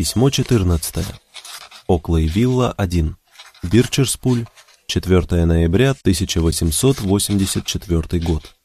Письмо 14. Оклей Вилла 1. Бирчерспуль, 4 ноября 1884 год.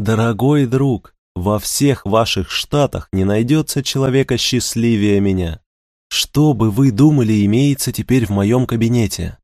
Дорогой друг, во всех ваших штатах не найдется человека счастливее меня. Что бы вы думали имеется теперь в моем кабинете?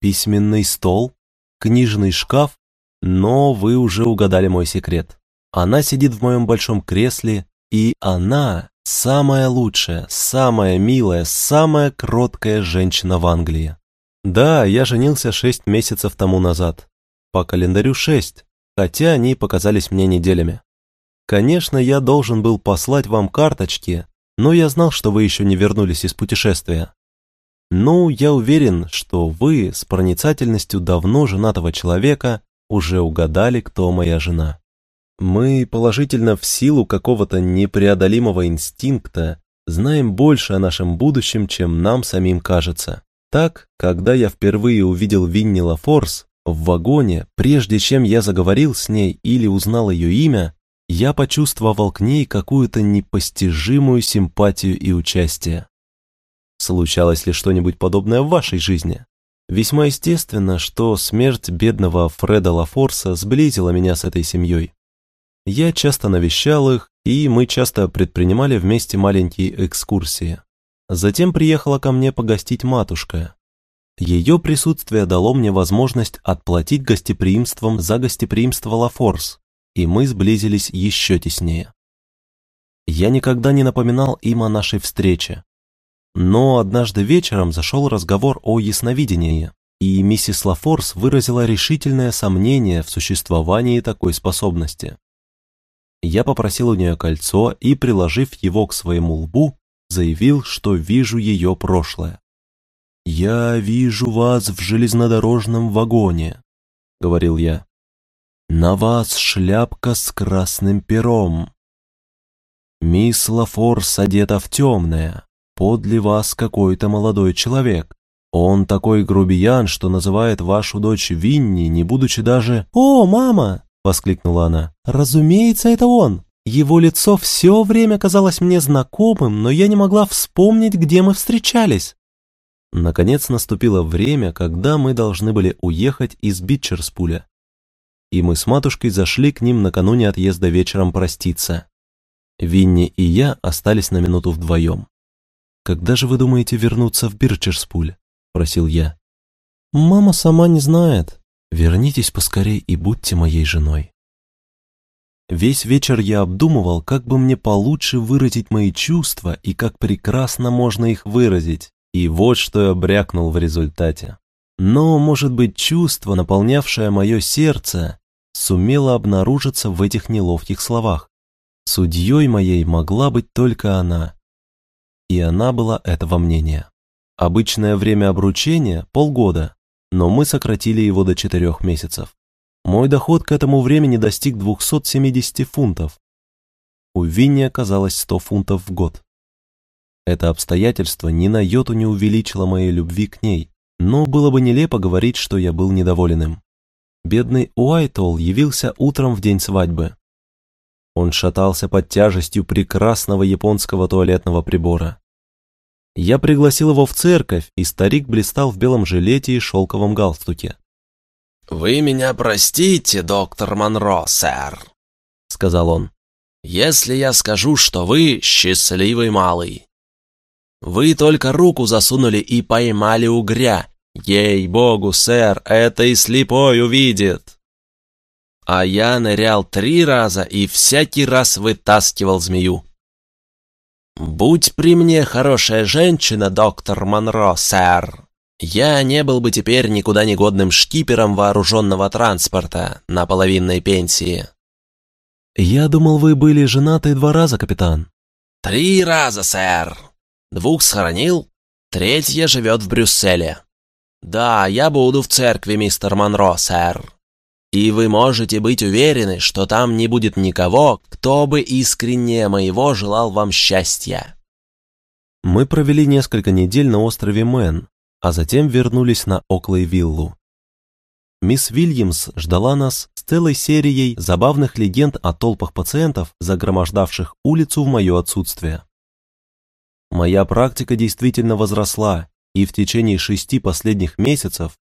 Письменный стол? Книжный шкаф? Но вы уже угадали мой секрет. Она сидит в моем большом кресле, и она самая лучшая, самая милая, самая кроткая женщина в Англии. Да, я женился шесть месяцев тому назад. По календарю шесть, хотя они показались мне неделями. Конечно, я должен был послать вам карточки, но я знал, что вы еще не вернулись из путешествия. Ну, я уверен, что вы с проницательностью давно женатого человека уже угадали, кто моя жена. Мы, положительно в силу какого-то непреодолимого инстинкта, знаем больше о нашем будущем, чем нам самим кажется. Так, когда я впервые увидел Винни Лафорс в вагоне, прежде чем я заговорил с ней или узнал ее имя, я почувствовал к ней какую-то непостижимую симпатию и участие. Случалось ли что-нибудь подобное в вашей жизни? Весьма естественно, что смерть бедного Фреда Лафорса сблизила меня с этой семьей. Я часто навещал их, и мы часто предпринимали вместе маленькие экскурсии. Затем приехала ко мне погостить матушка. Ее присутствие дало мне возможность отплатить гостеприимством за гостеприимство Лафорс, и мы сблизились еще теснее. Я никогда не напоминал им о нашей встрече. Но однажды вечером зашел разговор о ясновидении, и миссис Лафорс выразила решительное сомнение в существовании такой способности. Я попросил у нее кольцо и, приложив его к своему лбу, заявил, что вижу ее прошлое. «Я вижу вас в железнодорожном вагоне», — говорил я. «На вас шляпка с красным пером. Мисс Лафорс одета в темное, подле вас какой-то молодой человек. Он такой грубиян, что называет вашу дочь Винни, не будучи даже «О, мама!» — воскликнула она. «Разумеется, это он! Его лицо все время казалось мне знакомым, но я не могла вспомнить, где мы встречались». Наконец наступило время, когда мы должны были уехать из Битчерспуля. И мы с матушкой зашли к ним накануне отъезда вечером проститься. Винни и я остались на минуту вдвоем. «Когда же вы думаете вернуться в Бирчерспуль?» – просил я. «Мама сама не знает», Вернитесь поскорей и будьте моей женой. Весь вечер я обдумывал, как бы мне получше выразить мои чувства и как прекрасно можно их выразить, и вот что я брякнул в результате. Но, может быть, чувство, наполнявшее мое сердце, сумело обнаружиться в этих неловких словах. Судьей моей могла быть только она. И она была этого мнения. Обычное время обручения – полгода, но мы сократили его до четырех месяцев. Мой доход к этому времени достиг 270 фунтов. У Винни оказалось 100 фунтов в год. Это обстоятельство ни на йоту не увеличило моей любви к ней, но было бы нелепо говорить, что я был недоволен им. Бедный Уайтол явился утром в день свадьбы. Он шатался под тяжестью прекрасного японского туалетного прибора. Я пригласил его в церковь, и старик блистал в белом жилете и шелковом галстуке. «Вы меня простите, доктор Монро, сэр», — сказал он, «если я скажу, что вы счастливый малый. Вы только руку засунули и поймали угря. Ей-богу, сэр, это и слепой увидит. А я нырял три раза и всякий раз вытаскивал змею. «Будь при мне хорошая женщина, доктор Монро, сэр. Я не был бы теперь никуда негодным шкипером вооруженного транспорта на половинной пенсии». «Я думал, вы были женаты два раза, капитан». «Три раза, сэр. Двух схоронил, третья живет в Брюсселе. Да, я буду в церкви, мистер Монро, сэр. И вы можете быть уверены, что там не будет никого, кто бы искренне моего желал вам счастья. Мы провели несколько недель на острове Мэн, а затем вернулись на Оклей-Виллу. мисс Вильямс ждала нас с целой серией забавных легенд о толпах пациентов, загромождавших улицу в мое отсутствие. Моя практика действительно возросла, и в течение шести последних месяцев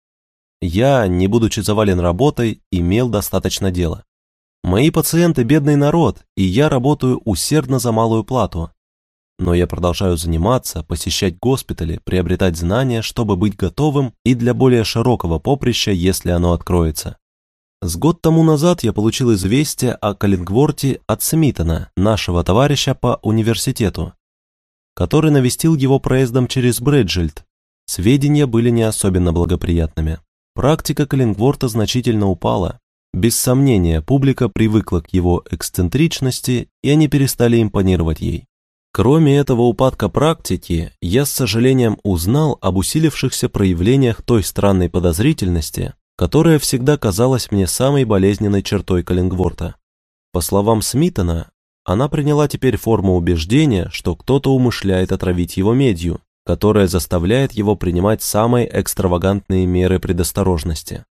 я, не будучи завален работой, имел достаточно дела. Мои пациенты – бедный народ, и я работаю усердно за малую плату. Но я продолжаю заниматься, посещать госпитали, приобретать знания, чтобы быть готовым и для более широкого поприща, если оно откроется. С год тому назад я получил известие о Каллингворте от Смитона, нашего товарища по университету, который навестил его проездом через Брэджельд. Сведения были не особенно благоприятными. Практика Каллингворта значительно упала. Без сомнения, публика привыкла к его эксцентричности, и они перестали импонировать ей. Кроме этого упадка практики, я с сожалением узнал об усилившихся проявлениях той странной подозрительности, которая всегда казалась мне самой болезненной чертой Каллингворта. По словам Смитона, она приняла теперь форму убеждения, что кто-то умышляет отравить его медью, которая заставляет его принимать самые экстравагантные меры предосторожности.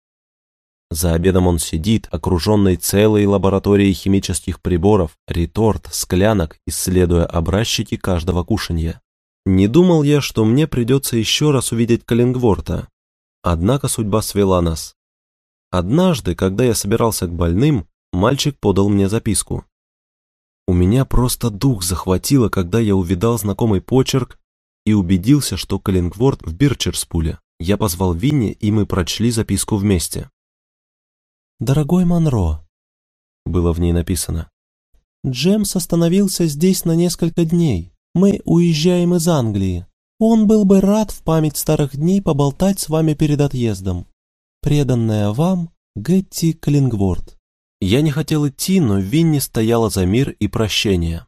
За обедом он сидит, окруженный целой лабораторией химических приборов, реторт, склянок, исследуя образчики каждого кушанья. Не думал я, что мне придется еще раз увидеть Каллингворта. Однако судьба свела нас. Однажды, когда я собирался к больным, мальчик подал мне записку. У меня просто дух захватило, когда я увидал знакомый почерк и убедился, что Каллингворт в Бирчерспуле. Я позвал Винни, и мы прочли записку вместе. «Дорогой Монро», — было в ней написано, — «Джемс остановился здесь на несколько дней. Мы уезжаем из Англии. Он был бы рад в память старых дней поболтать с вами перед отъездом. Преданная вам Гетти Каллингворт». Я не хотел идти, но Винни стояла за мир и прощение.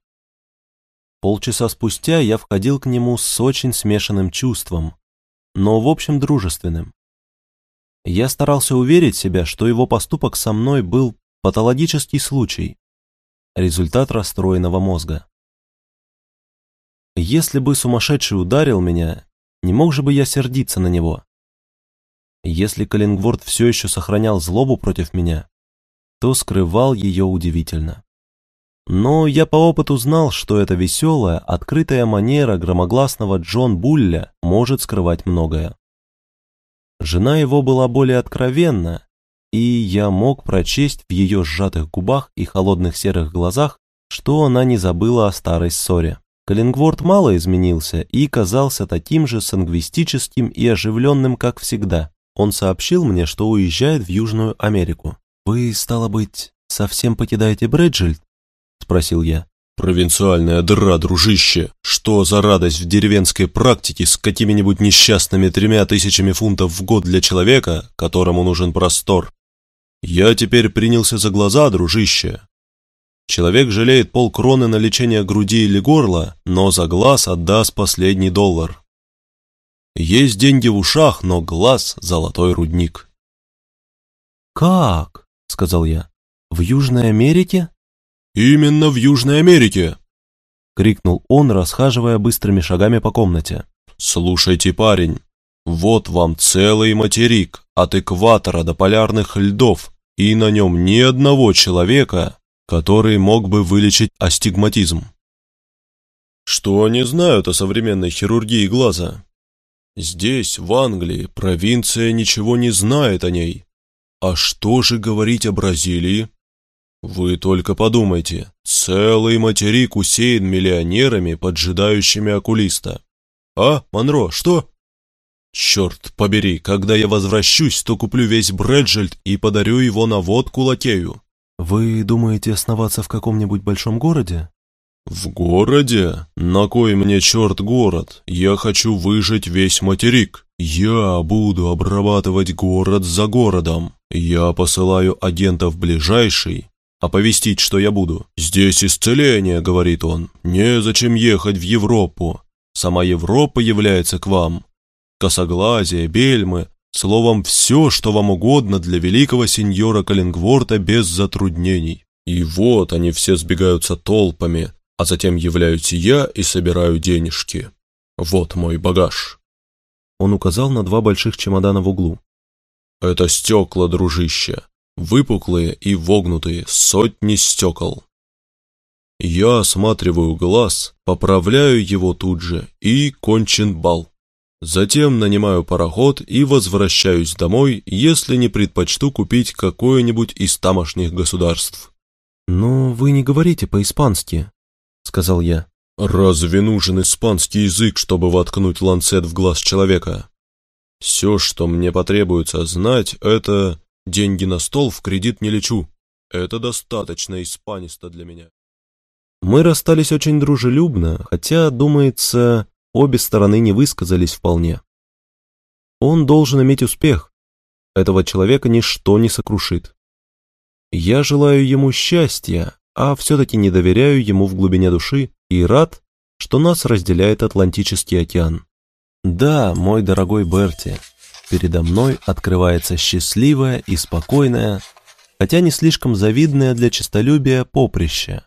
Полчаса спустя я входил к нему с очень смешанным чувством, но в общем дружественным. Я старался уверить себя, что его поступок со мной был патологический случай, результат расстроенного мозга. Если бы сумасшедший ударил меня, не мог же бы я сердиться на него. Если Каллингворд все еще сохранял злобу против меня, то скрывал ее удивительно. Но я по опыту знал, что эта веселая, открытая манера громогласного Джон Булля может скрывать многое. Жена его была более откровенна, и я мог прочесть в ее сжатых губах и холодных серых глазах, что она не забыла о старой ссоре. Каллингворд мало изменился и казался таким же сангвистическим и оживленным, как всегда. Он сообщил мне, что уезжает в Южную Америку. «Вы, стало быть, совсем покидаете Брэджельд?» – спросил я. Провинциальная дыра, дружище. Что за радость в деревенской практике с какими-нибудь несчастными тремя тысячами фунтов в год для человека, которому нужен простор? Я теперь принялся за глаза, дружище. Человек жалеет полкроны на лечение груди или горла, но за глаз отдаст последний доллар. Есть деньги в ушах, но глаз – золотой рудник. «Как?» – сказал я. «В Южной Америке?» «Именно в Южной Америке!» — крикнул он, расхаживая быстрыми шагами по комнате. «Слушайте, парень, вот вам целый материк от экватора до полярных льдов, и на нем ни одного человека, который мог бы вылечить астигматизм. Что они знают о современной хирургии глаза? Здесь, в Англии, провинция ничего не знает о ней. А что же говорить о Бразилии? Вы только подумайте, целый материк усеян миллионерами, поджидающими окулиста. А, Монро, что? Черт побери, когда я возвращусь, то куплю весь Брэджельд и подарю его на водку лакею. Вы думаете основаться в каком-нибудь большом городе? В городе? На кой мне черт город? Я хочу выжить весь материк. Я буду обрабатывать город за городом. Я посылаю агентов ближайший, оповестить, что я буду. «Здесь исцеление», — говорит он. «Незачем ехать в Европу. Сама Европа является к вам. Косоглазие, бельмы, словом, все, что вам угодно для великого сеньора Каллингворта без затруднений. И вот они все сбегаются толпами, а затем являюсь я и собираю денежки. Вот мой багаж». Он указал на два больших чемодана в углу. Это стекла, дружище. Выпуклые и вогнутые, сотни стекол. Я осматриваю глаз, поправляю его тут же и кончен бал. Затем нанимаю пароход и возвращаюсь домой, если не предпочту купить какое-нибудь из тамошних государств. «Но вы не говорите по-испански», — сказал я. «Разве нужен испанский язык, чтобы воткнуть ланцет в глаз человека? Все, что мне потребуется знать, это деньги на стол в кредит не лечу. Это достаточно испанисто для меня». Мы расстались очень дружелюбно, хотя, думается, обе стороны не высказались вполне. Он должен иметь успех. Этого человека ничто не сокрушит. Я желаю ему счастья, а все-таки не доверяю ему в глубине души и рад, что нас разделяет Атлантический океан. Да, мой дорогой Берти, передо мной открывается счастливое и спокойное, хотя не слишком завидное для честолюбия поприще.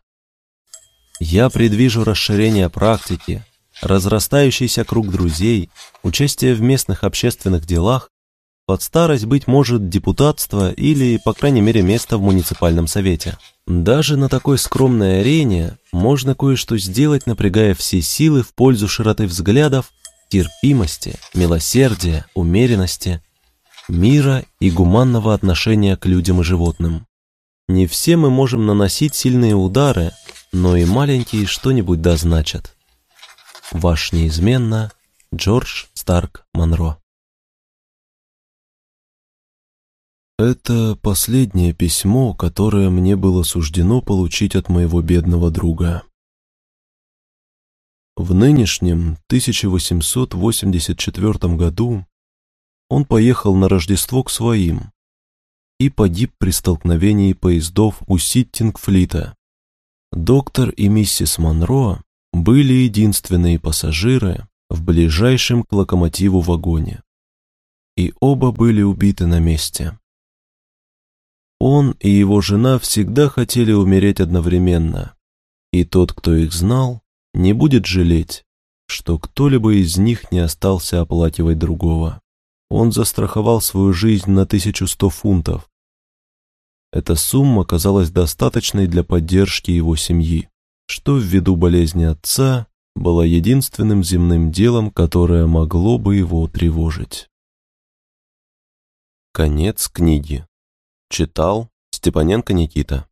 Я предвижу расширение практики, разрастающийся круг друзей, участие в местных общественных делах, под старость, быть может, депутатство или, по крайней мере, место в муниципальном совете. Даже на такой скромной арене можно кое-что сделать, напрягая все силы в пользу широты взглядов, терпимости, милосердия, умеренности, мира и гуманного отношения к людям и животным. Не все мы можем наносить сильные удары, но и маленькие что-нибудь дозначат. Ваш неизменно Джордж Старк Монро. Это последнее письмо, которое мне было суждено получить от моего бедного друга. В нынешнем 1884 году он поехал на Рождество к своим и погиб при столкновении поездов у Ситтингфлита. Доктор и миссис Монро были единственные пассажиры в ближайшем к локомотиву вагоне. И оба были убиты на месте. Он и его жена всегда хотели умереть одновременно, и тот, кто их знал, не будет жалеть, что кто-либо из них не остался оплакивать другого. Он застраховал свою жизнь на 1100 фунтов. Эта сумма казалась достаточной для поддержки его семьи что ввиду болезни отца было единственным земным делом, которое могло бы его тревожить. Конец книги. Читал Степаненко Никита.